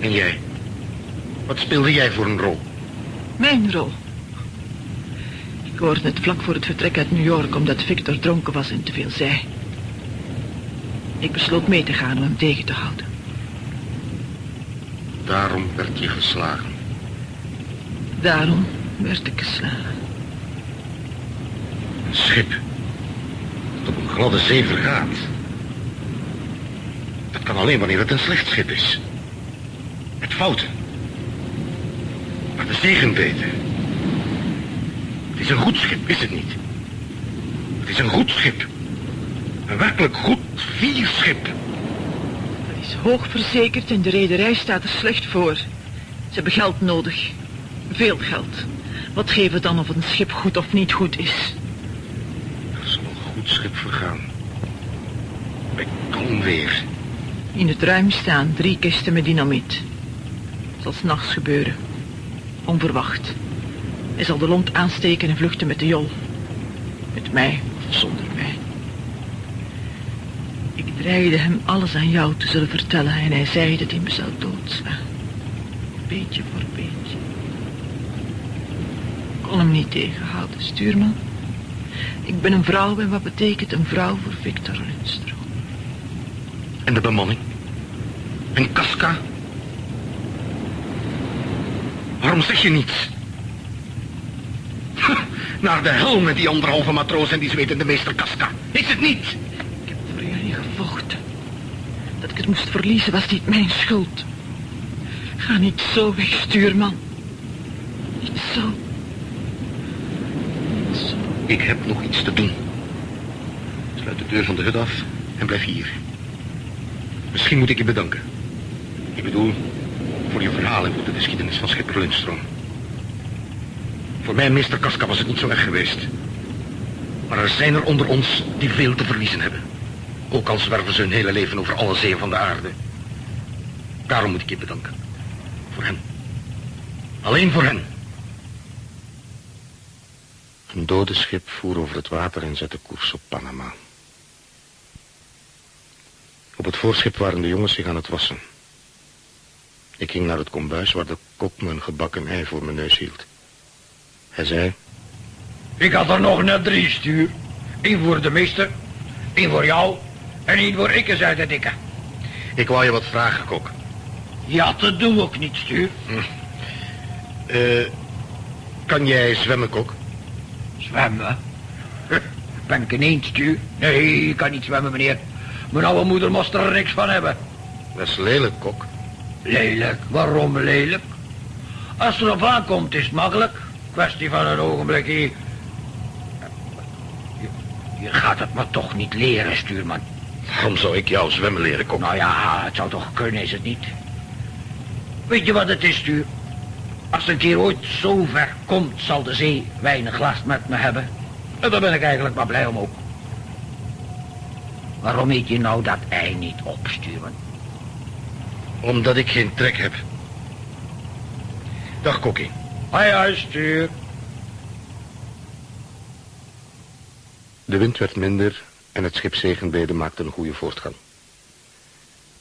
En jij? Wat speelde jij voor een rol? Mijn rol. Ik hoorde het vlak voor het vertrek uit New York omdat Victor dronken was en te veel zei. Ik besloot mee te gaan om hem tegen te houden. Daarom werd je geslagen. Daarom werd ik geslagen. Een schip. Dat op een gladde zee vergaat. Dat kan alleen wanneer het een slecht schip is. Met fouten. Maar de zegen. Het is een goed schip, is het niet? Het is een goed schip. Een werkelijk goed vierschip. Het is hoog verzekerd en de rederij staat er slecht voor. Ze hebben geld nodig. Veel geld. Wat geeft het dan of een schip goed of niet goed is? Er zal een goed schip vergaan. Bij kalm weer. In het ruim staan drie kisten met dynamiet. Zal s'nachts gebeuren. Onverwacht. Hij zal de lont aansteken en vluchten met de jol. Met mij of zonder mij. Ik dreigde hem alles aan jou te zullen vertellen en hij zei dat hij me zou doodslaan. Beetje voor beetje. Ik kon hem niet tegenhouden, stuurman. Ik ben een vrouw en wat betekent een vrouw voor Victor Lundstrom? En de bemanning? En Casca? Waarom zeg je niets? Naar de hel met die anderhalve matroos en die zwetende meester Casca. Is het niet? Ik heb voor jullie gevochten. Dat ik het moest verliezen was niet mijn schuld. Ga niet zo weg, stuurman. Niet zo. Niet zo. Ik heb nog iets te doen. Sluit de deur van de hut af en blijf hier. Misschien moet ik je bedanken. Ik bedoel, voor je verhaal en voor de geschiedenis van schipper Lundstrom. Voor mij, meester Casca, was het niet zo erg geweest. Maar er zijn er onder ons die veel te verliezen hebben. Ook al zwerven ze hun hele leven over alle zeeën van de aarde. Daarom moet ik je bedanken. Voor hen. Alleen voor hen. Een dode schip voer over het water en zette koers op Panama. Op het voorschip waren de jongens zich aan het wassen. Ik ging naar het kombuis waar de kok een gebakken ei voor mijn neus hield. Hij zei, Ik had er nog net drie stuur. Eén voor de meester, één voor jou en één voor ik, zei de dikke. ik wou je wat vragen, kok. Ja, dat doe ik niet, stuur. Eh, kan jij zwemmen, kok? Zwemmen? Ben ik ineens, stuur? Nee, ik kan niet zwemmen, meneer. Mijn oude moeder moest er niks van hebben. Dat is lelijk, kok. Lelijk? Waarom lelijk? Als het erop aankomt, is het makkelijk. Kwestie van een ogenblik hier. Je, je gaat het me toch niet leren, stuurman. Waarom zou ik jou zwemmen leren, kok? Nou ja, het zou toch kunnen, is het niet? Weet je wat het is, stuur? Als een keer ooit zo ver komt, zal de zee weinig last met me hebben. En daar ben ik eigenlijk maar blij om ook. Waarom eet je nou dat ei niet op, stuurman? Omdat ik geen trek heb. Dag, kokkie. Hoi, hoi, stuur. De wind werd minder en het schip Zegenbede maakte een goede voortgang.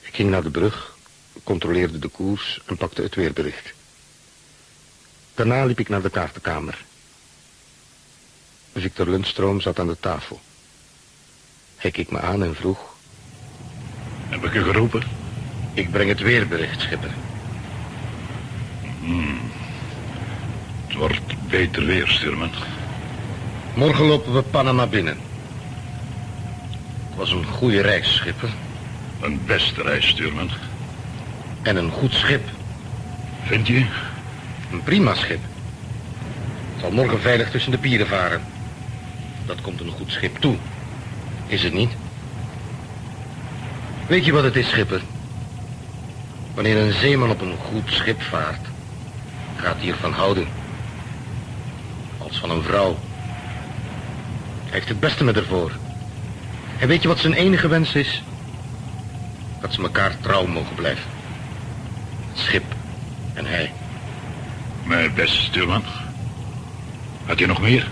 Ik ging naar de brug, controleerde de koers en pakte het weerbericht. Daarna liep ik naar de kaartenkamer. Victor Lundstroom zat aan de tafel. Hij keek me aan en vroeg... Heb ik u geroepen? Ik breng het weerbericht, schipper. Het wordt beter weer, stuurman. Morgen lopen we Panama binnen. Het was een goede reis, schipper. Een beste reis, stuurman. En een goed schip. Vind je? Een prima schip. Het zal morgen veilig tussen de pieren varen. Dat komt een goed schip toe. Is het niet? Weet je wat het is, schipper? Wanneer een zeeman op een goed schip vaart, gaat hij ervan houden. Als van een vrouw. Hij heeft het beste met haar voor. En weet je wat zijn enige wens is? Dat ze elkaar trouw mogen blijven. Het schip en hij. Mijn beste stuurman. Had je nog meer?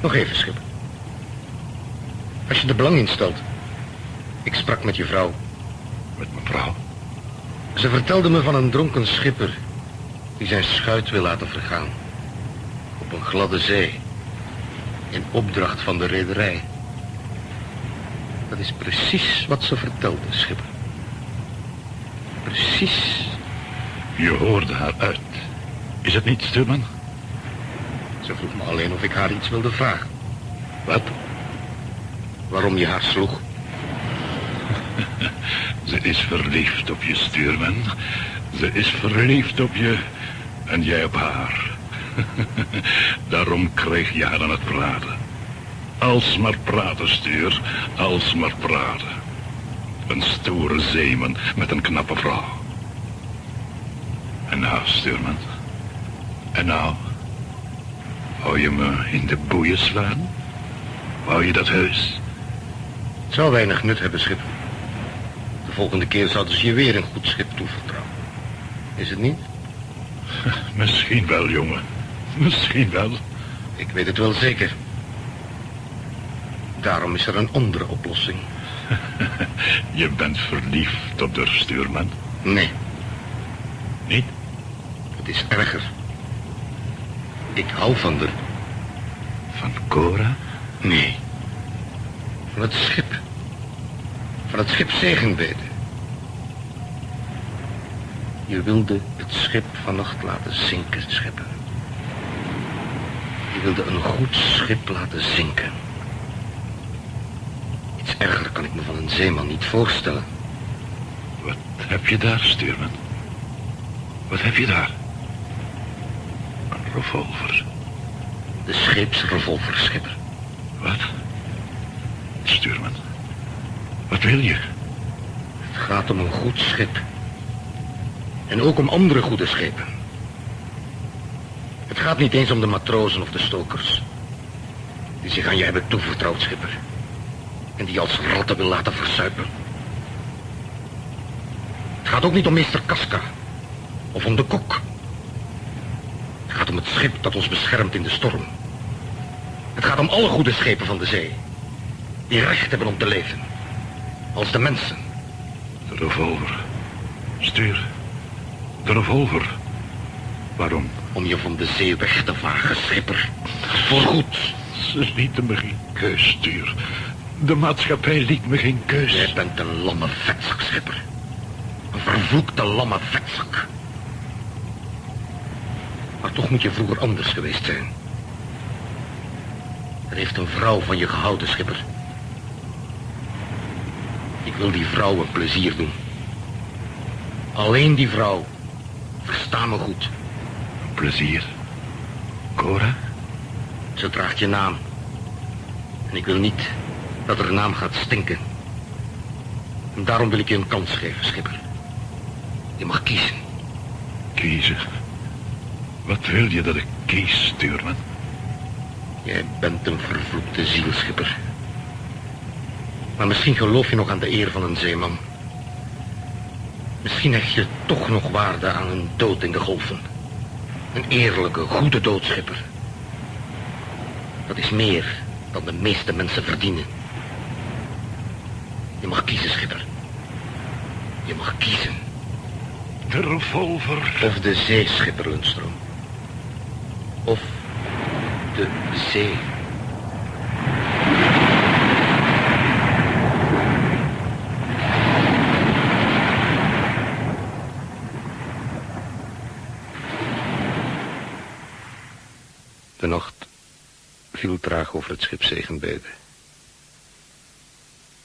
Nog even, schipper. Als je er belang in stelt. Ik sprak met je vrouw. Met mevrouw. Ze vertelde me van een dronken schipper die zijn schuit wil laten vergaan. Op een gladde zee. In opdracht van de rederij. Dat is precies wat ze vertelde, schipper. Precies. Je hoorde haar uit. Is het niet, stuurman? Ze vroeg me alleen of ik haar iets wilde vragen. Wat? Waarom je haar sloeg? Ze is verliefd op je, stuurman. Ze is verliefd op je en jij op haar. Daarom kreeg je haar aan het praten. Als maar praten, stuur. Als maar praten. Een stoere zeeman met een knappe vrouw. En nou, stuurman. En nou? Wou je me in de boeien slaan? Wou je dat heus? Het zou weinig nut hebben, schip. De volgende keer zouden ze je weer een goed schip toevertrouwen. Is het niet? Misschien wel, jongen. Misschien wel. Ik weet het wel zeker. Daarom is er een andere oplossing. Je bent verliefd op de stuurman. Nee, Niet? het is erger. Ik hou van de... Van Cora? Nee. Van het schip. Van het schip Zegenbede. Je wilde het schip vannacht laten zinken, schipper. Je wilde een goed schip laten zinken. Iets erger kan ik me van een zeeman niet voorstellen. Wat heb je daar, stuurman? Wat heb je daar? Een revolver. De scheepsrevolver, schipper. Wat? Stuurman. Wat wil je? Het gaat om een goed schip. En ook om andere goede schepen. Het gaat niet eens om de matrozen of de stokers. Die zich aan je hebben toevertrouwd, schipper. En die als ratten wil laten verzuipen. Het gaat ook niet om meester Casca. Of om de kok. Het gaat om het schip dat ons beschermt in de storm. Het gaat om alle goede schepen van de zee. Die recht hebben om te leven. Als de mensen. De revolver. Stuur. De revolver. Waarom? Om je van de zee weg te vagen, schipper. Voorgoed. Ze lieten me geen keus, stuur. De maatschappij liet me geen keus. Jij bent een lamme vetzak, schipper. Een vervloekte lamme vetzak. Maar toch moet je vroeger anders geweest zijn. Er heeft een vrouw van je gehouden, schipper. Ik wil die vrouw een plezier doen. Alleen die vrouw. Versta me goed. Plezier. Cora? Ze draagt je naam. En ik wil niet dat haar naam gaat stinken. En daarom wil ik je een kans geven, schipper. Je mag kiezen. Kiezen. Wat wil je dat ik kies, stuurman? Jij bent een vervloekte ziel, schipper. Maar misschien geloof je nog aan de eer van een zeeman. Misschien hecht je toch nog waarde aan een dood in de golven. Een eerlijke, goede dood, schipper. Dat is meer dan de meeste mensen verdienen. Je mag kiezen, schipper. Je mag kiezen. De revolver. Of de zee, schipper Lundstrom. Of de zee. De nacht viel traag over het schip Zegenbede.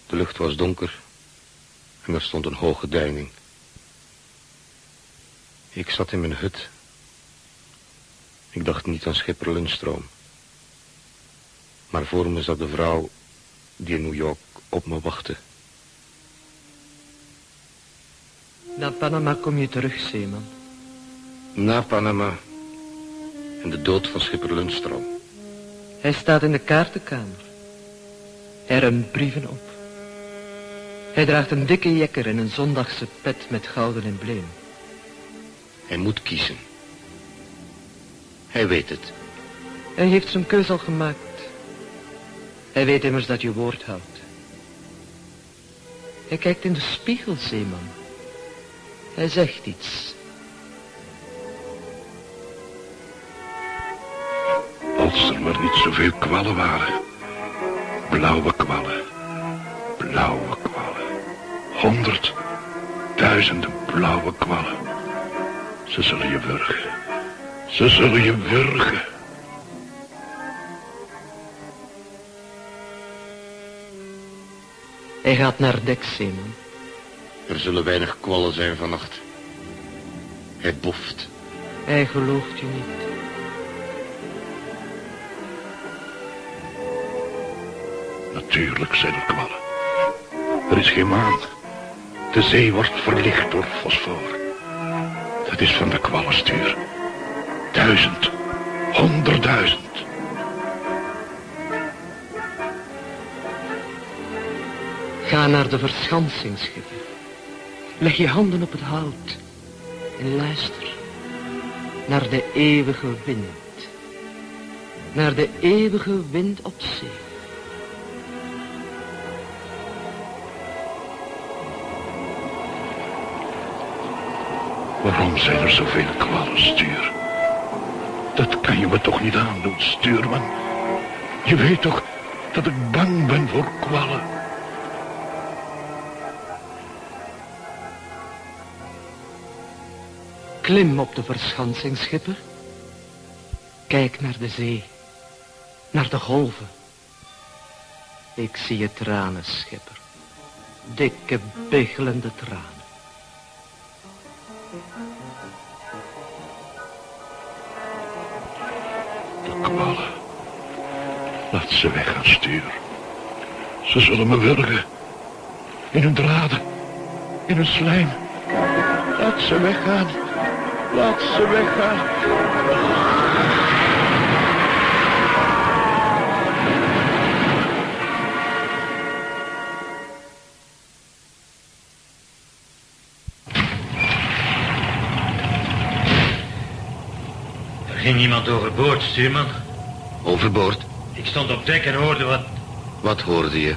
De lucht was donker en er stond een hoge deining. Ik zat in mijn hut. Ik dacht niet aan schipper Lundstroom. Maar voor me zat de vrouw die in New York op me wachtte. Naar Panama kom je terug, zeeman. Na Panama en de dood van schipper Lundstroom. Hij staat in de kaartenkamer. Hij ruimt brieven op. Hij draagt een dikke jekker en een zondagse pet met gouden embleem. Hij moet kiezen. Hij weet het. Hij heeft zijn keus al gemaakt. Hij weet immers dat je woord houdt. Hij kijkt in de spiegel, zeeman. Hij zegt iets. Als er maar niet zoveel kwallen waren. Blauwe kwallen. Blauwe kwallen. Honderd, duizenden blauwe kwallen. Ze zullen je wurgen. Ze zullen je wurgen. Hij gaat naar dek, Zeeman. Er zullen weinig kwallen zijn vannacht. Hij boft. Hij gelooft je niet. Natuurlijk zijn er kwallen. Er is geen maan. De zee wordt verlicht door fosfor. Dat is van de kwallenstuur. Duizend, honderdduizend. Ga naar de verschansingsschipper. Leg je handen op het hout. En luister. Naar de eeuwige wind. Naar de eeuwige wind op zee. Waarom zijn er zoveel kwallen, stuur? Dat kan je me toch niet aandoen, stuurman? Je weet toch dat ik bang ben voor kwallen? Klim op de verschansingsschipper. Kijk naar de zee. Naar de golven. Ik zie je tranen, schipper. Dikke, biggelende tranen. De kwallen. Laat ze weggaan, stuur. Ze zullen me wurgen. In hun draden. In hun slijm. Laat ze weggaan. Laat ze weggaan. Ging iemand overboord, stuurman. Overboord. Ik stond op dek en hoorde wat Wat hoorde je?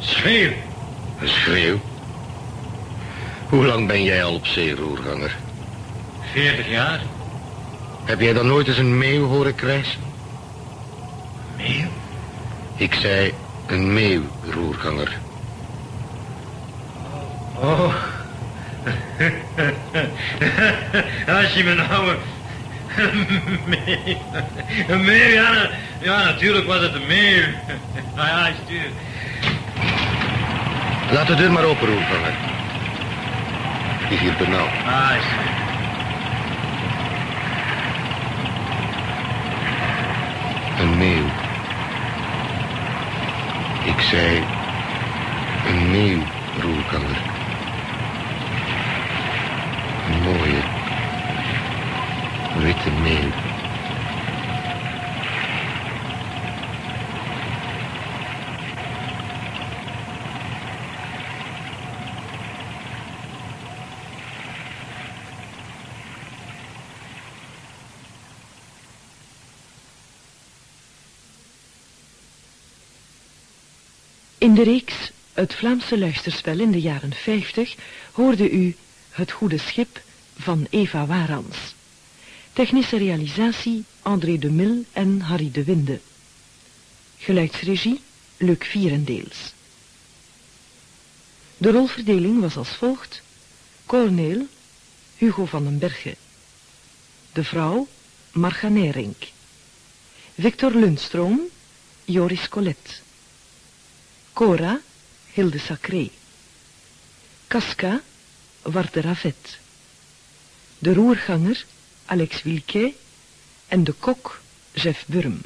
schreeuw. Een schreeuw. Hoe lang ben jij al op zee, roerganger? 40 jaar. Heb jij dan nooit eens een meeuw horen krijsen? Meeuw? Ik zei een meeuw, roerganger. Oh. Als je me nou Een meeuw, ja, ja, natuurlijk was het een meeuw. Ja, ja, stuur. Laat de deur maar open, roerganger. Het is hier benauwd. Ah, stuur. Een meeuw. Ik zei een meeuw, roerganger. Een mooie, witte meeuw. In de reeks Het Vlaamse luisterspel in de jaren 50 hoorde u Het Goede Schip van Eva Warans. Technische realisatie André de Mil en Harry de Winde. Geluidsregie Luc Vierendeels. De rolverdeling was als volgt. Corneel Hugo van den Berge. De vrouw Marga Nering. Victor Lundstroom Joris Collet. Cora, Hilde Sacré. Casca, Warte Ravet. De roerganger, Alex Wilquet. En de kok, Jeff Burm.